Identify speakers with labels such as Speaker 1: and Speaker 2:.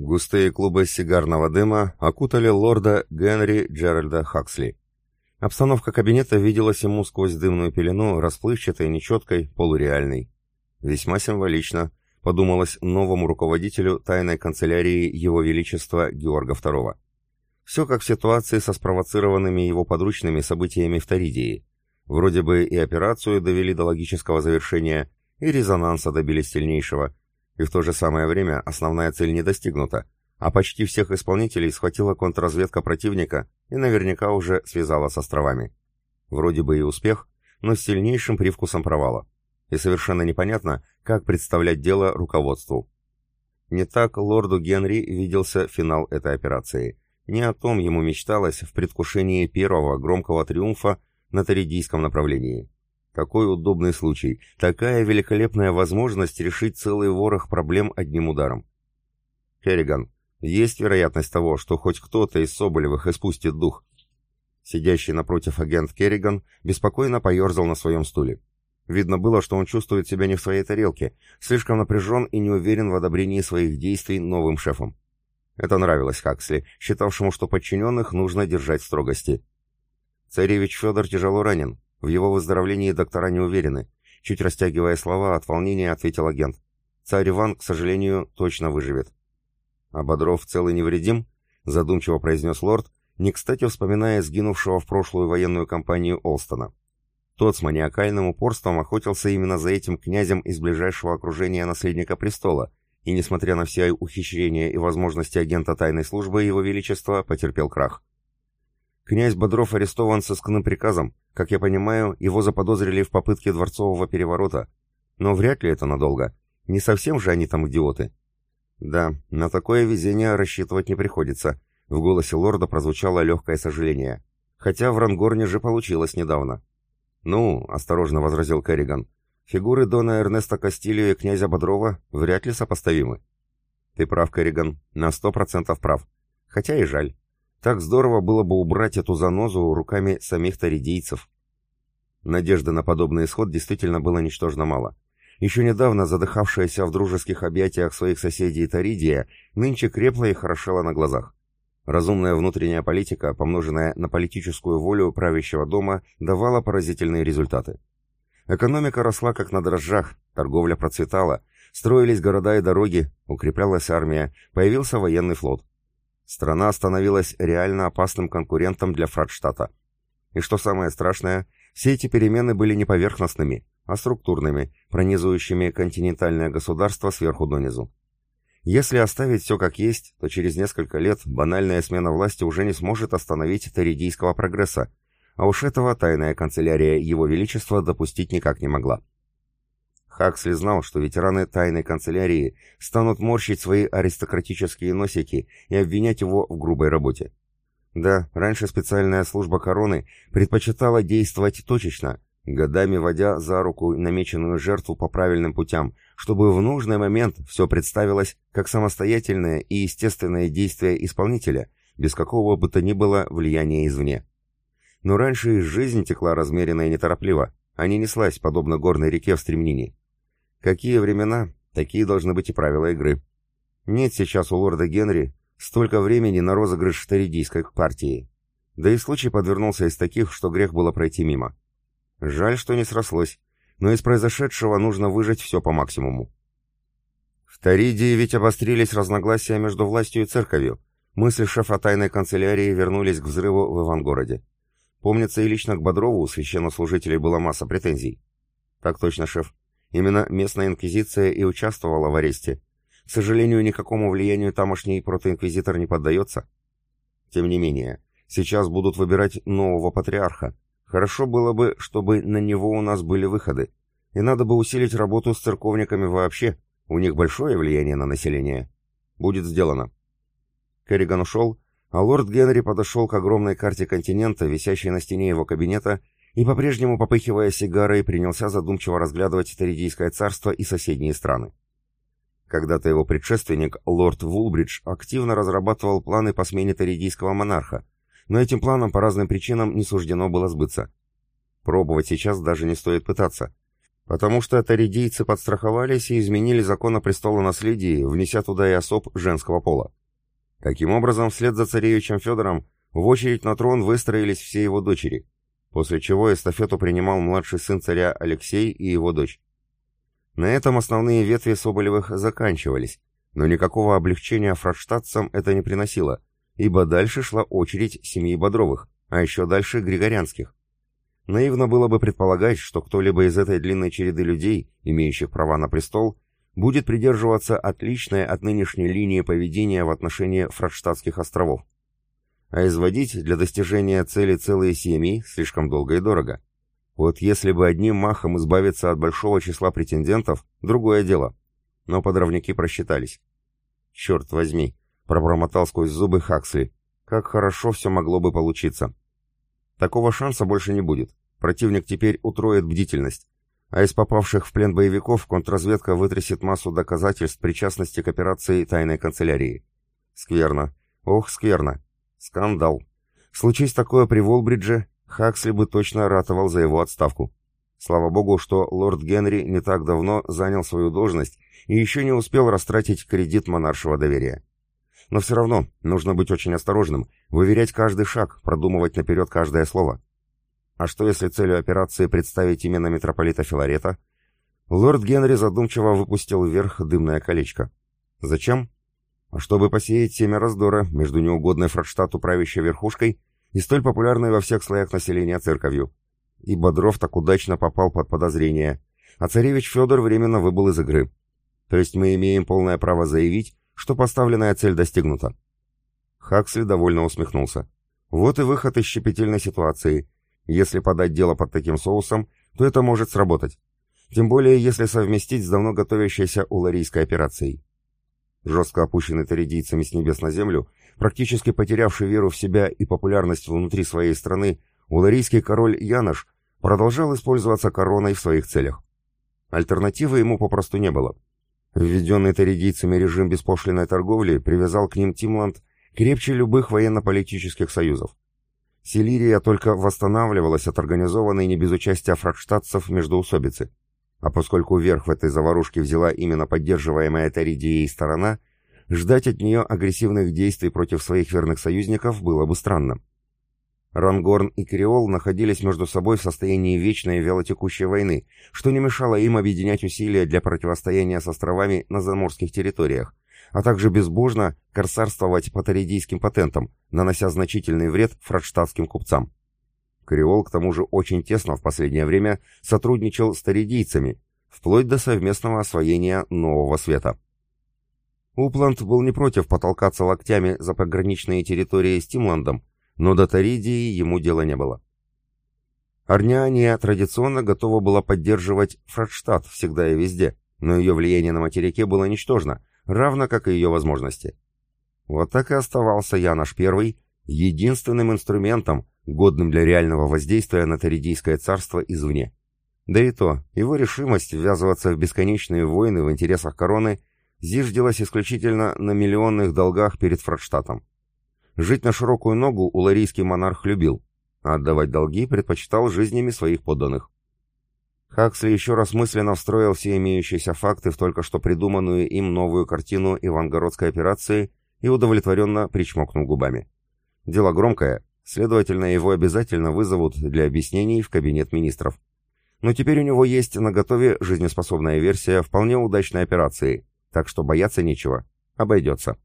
Speaker 1: Густые клубы сигарного дыма окутали лорда Генри Джеральда Хаксли. Обстановка кабинета виделась ему сквозь дымную пелену, расплывчатой, нечеткой, полуреальной. Весьма символично, подумалось новому руководителю тайной канцелярии Его Величества Георга II. Все как в ситуации со спровоцированными его подручными событиями в Торидии. Вроде бы и операцию довели до логического завершения, и резонанса добились сильнейшего, и в то же самое время основная цель не достигнута, а почти всех исполнителей схватила контрразведка противника и наверняка уже связала с островами. Вроде бы и успех, но с сильнейшим привкусом провала. И совершенно непонятно, как представлять дело руководству. Не так лорду Генри виделся финал этой операции. Не о том ему мечталось в предвкушении первого громкого триумфа на Торидийском направлении. Какой удобный случай, такая великолепная возможность решить целый ворох проблем одним ударом. Керриган, есть вероятность того, что хоть кто-то из Соболевых испустит дух. Сидящий напротив агент Керриган беспокойно поерзал на своем стуле. Видно было, что он чувствует себя не в своей тарелке, слишком напряжен и не уверен в одобрении своих действий новым шефом. Это нравилось Хаксли, считавшему, что подчиненных нужно держать в строгости. Царевич Федор тяжело ранен, в его выздоровлении доктора не уверены. Чуть растягивая слова, от волнения ответил агент. Царь Иван, к сожалению, точно выживет. А Бодров целый невредим? Задумчиво произнес лорд, не кстати вспоминая сгинувшего в прошлую военную кампанию Олстона. Тот с маниакальным упорством охотился именно за этим князем из ближайшего окружения наследника престола, и, несмотря на все ухищрения и возможности агента тайной службы, его величество потерпел крах. Князь Бодров арестован сыскным приказом. Как я понимаю, его заподозрили в попытке дворцового переворота. Но вряд ли это надолго. Не совсем же они там идиоты. Да, на такое везение рассчитывать не приходится. В голосе лорда прозвучало легкое сожаление. Хотя в Рангорне же получилось недавно. «Ну», — осторожно возразил Керриган, — «фигуры Дона Эрнеста Кастилио и князя Бодрова вряд ли сопоставимы». «Ты прав, Керриган, на сто процентов прав. Хотя и жаль. Так здорово было бы убрать эту занозу руками самих таридийцев. Надежды на подобный исход действительно было ничтожно мало. Еще недавно задыхавшаяся в дружеских объятиях своих соседей Таридия нынче крепла и хорошела на глазах. Разумная внутренняя политика, помноженная на политическую волю правящего дома, давала поразительные результаты. Экономика росла как на дрожжах, торговля процветала, строились города и дороги, укреплялась армия, появился военный флот. Страна становилась реально опасным конкурентом для Фрадштадта. И что самое страшное, все эти перемены были не поверхностными, а структурными, пронизывающими континентальное государство сверху донизу. Если оставить все как есть, то через несколько лет банальная смена власти уже не сможет остановить таридийского прогресса, а уж этого тайная канцелярия Его Величества допустить никак не могла. Хаксли знал, что ветераны тайной канцелярии станут морщить свои аристократические носики и обвинять его в грубой работе. Да, раньше специальная служба короны предпочитала действовать точечно, годами водя за руку намеченную жертву по правильным путям, чтобы в нужный момент все представилось как самостоятельное и естественное действие исполнителя, без какого бы то ни было влияния извне. Но раньше жизнь текла размеренно и неторопливо, а не неслась, подобно горной реке в стремнине. Какие времена, такие должны быть и правила игры. Нет сейчас у лорда Генри столько времени на розыгрыш Торидийской партии. Да и случай подвернулся из таких, что грех было пройти мимо. Жаль, что не срослось, но из произошедшего нужно выжать все по максимуму. В Торидии ведь обострились разногласия между властью и церковью. Мысли шефа тайной канцелярии вернулись к взрыву в Ивангороде. Помнится, и лично к Бодрову у священнослужителей была масса претензий. Так точно, шеф. Именно местная инквизиция и участвовала в аресте. К сожалению, никакому влиянию тамошний протоинквизитор не поддается. Тем не менее, сейчас будут выбирать нового патриарха. Хорошо было бы, чтобы на него у нас были выходы. И надо бы усилить работу с церковниками вообще. У них большое влияние на население. Будет сделано. Керриган ушел, а лорд Генри подошел к огромной карте континента, висящей на стене его кабинета, и, по-прежнему попыхивая сигарой, принялся задумчиво разглядывать Торидийское царство и соседние страны. Когда-то его предшественник, лорд Вулбридж, активно разрабатывал планы по смене Торидийского монарха, но этим планам по разным причинам не суждено было сбыться. Пробовать сейчас даже не стоит пытаться. Потому что таридийцы подстраховались и изменили закон о престолонаследии, внеся туда и особ женского пола. Таким образом, вслед за царевичем Федором в очередь на трон выстроились все его дочери, после чего эстафету принимал младший сын царя Алексей и его дочь. На этом основные ветви Соболевых заканчивались, но никакого облегчения фрадштадцам это не приносило, ибо дальше шла очередь семьи Бодровых, а еще дальше Григорянских. Наивно было бы предполагать, что кто-либо из этой длинной череды людей, имеющих права на престол, будет придерживаться отличной от нынешней линии поведения в отношении Фрадштадтских островов. А изводить для достижения цели целые семьи слишком долго и дорого. Вот если бы одним махом избавиться от большого числа претендентов, другое дело. Но подрывники просчитались. «Черт возьми!» — пробормотал сквозь зубы Хаксли. «Как хорошо все могло бы получиться!» Такого шанса больше не будет. Противник теперь утроит бдительность. А из попавших в плен боевиков контрразведка вытрясет массу доказательств причастности к операции тайной канцелярии. Скверно. Ох, скверно. Скандал. Случись такое при Волбридже, Хаксли бы точно ратовал за его отставку. Слава богу, что лорд Генри не так давно занял свою должность и еще не успел растратить кредит монаршего доверия. Но все равно нужно быть очень осторожным, выверять каждый шаг, продумывать наперед каждое слово. А что если целью операции представить именно митрополита Филарета? Лорд Генри задумчиво выпустил вверх дымное колечко. Зачем? Чтобы посеять семя раздора между неугодной Фрадштадту правящей верхушкой и столь популярной во всех слоях населения церковью. И Бодров так удачно попал под подозрение, а царевич Федор временно выбыл из игры. То есть мы имеем полное право заявить, что поставленная цель достигнута. Хаксли довольно усмехнулся. Вот и выход из щепетильной ситуации. Если подать дело под таким соусом, то это может сработать. Тем более, если совместить с давно готовящейся уларийской операцией. Жестко опущенный таридийцами с небес на землю, практически потерявший веру в себя и популярность внутри своей страны, уларийский король Янош продолжал использоваться короной в своих целях. Альтернативы ему попросту не было. Введенный таридийцами режим беспошлиной торговли привязал к ним Тимланд крепче любых военно-политических союзов. Силирия только восстанавливалась от организованной не без участия фрадштадцев междоусобицы. А поскольку верх в этой заварушке взяла именно поддерживаемая Таридией сторона, ждать от нее агрессивных действий против своих верных союзников было бы странно. Рангорн и Креол находились между собой в состоянии вечной вялотекущей войны, что не мешало им объединять усилия для противостояния с островами на заморских территориях, а также безбожно корсарствовать по таридийским патентам, нанося значительный вред фрадштадтским купцам. Креол к тому же очень тесно в последнее время сотрудничал с таридийцами, вплоть до совместного освоения Нового Света. Упланд был не против потолкаться локтями за пограничные территории с Тимландом, но до Таридии ему дела не было. Арняния традиционно готова была поддерживать Фрадштадт всегда и везде, но ее влияние на материке было ничтожно, равно как и ее возможности. Вот так и оставался Янош I единственным инструментом, годным для реального воздействия на Таридийское царство извне. Да и то, его решимость ввязываться в бесконечные войны в интересах короны зиждилась исключительно на миллионных долгах перед Фрадштадтом. Жить на широкую ногу уларийский монарх любил, а отдавать долги предпочитал жизнями своих подданных. Хаксли еще раз мысленно встроил все имеющиеся факты в только что придуманную им новую картину Ивангородской операции и удовлетворенно причмокнул губами. Дело громкое, следовательно, его обязательно вызовут для объяснений в кабинет министров. Но теперь у него есть на готове жизнеспособная версия вполне удачной операции, так что бояться нечего, обойдется.